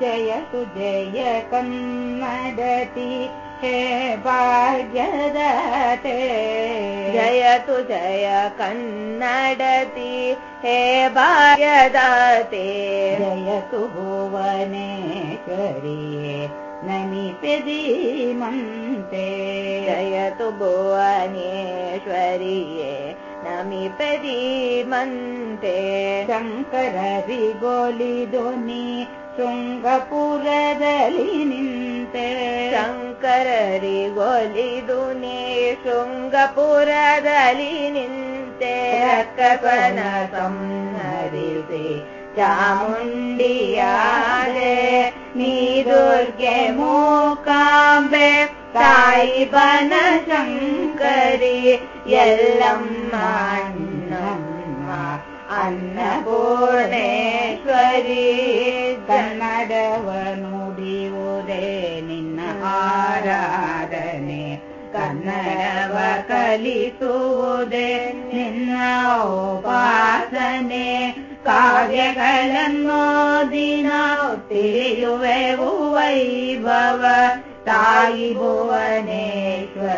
जय तु जय कन्नडति हे भाग्यदते। जय तु जय कन्नडति हे भाग्यदते। जय तु भुवनेश्वरिये नमिते धीमन्ते। जय तु भुवनेश्वरिये नमिते धीमन्ते। शङ्कररि गोलिदोनि ಶೃಂಗಪುರದಲ್ಲಿ ನಿಂತೆ ಶಂಕರರಿ ಗೊಲಿದುನೆ ಶೃಂಗಪುರದಲ್ಲಿ ನಿಂತೆ ಕಪನ ಸಂಹರಿಸಿ ಚಾಮುಂಡಿಯಾದೆ ನೀ ದುರ್ಗೆ ಮೂಕಾಂಬೆ ತಾಯಿ ಬನ ಶಂಕರಿ ಎಲ್ಲಮ್ಮ ಅಣ್ಣಮ್ಮ ಅನ್ನಪೂರ್ಣೇಶ್ವರಿ ಆರಾಧನೆ ಕನ್ನಡವ ಕಲಿಸುವುದೇ ನಿನ್ನ ಉಪಾಸನೆ ಕಾವ್ಯಗಳನ್ನು ದಿನ ತಿಳಿಯುವೆವು ವೈಭವ ತಾಯಿ ಭುವನೇಶ್ವರಿಯೇ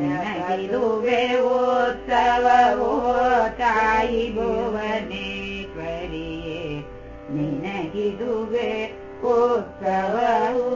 ನನಗಿರುವೆ ಓತ್ಸವವೋ ತಾಯಿ ಭುವನೇಶ್ವರಿಯೇ ನಿನಗಿದುವೆ ಓತ್ಸವವೋ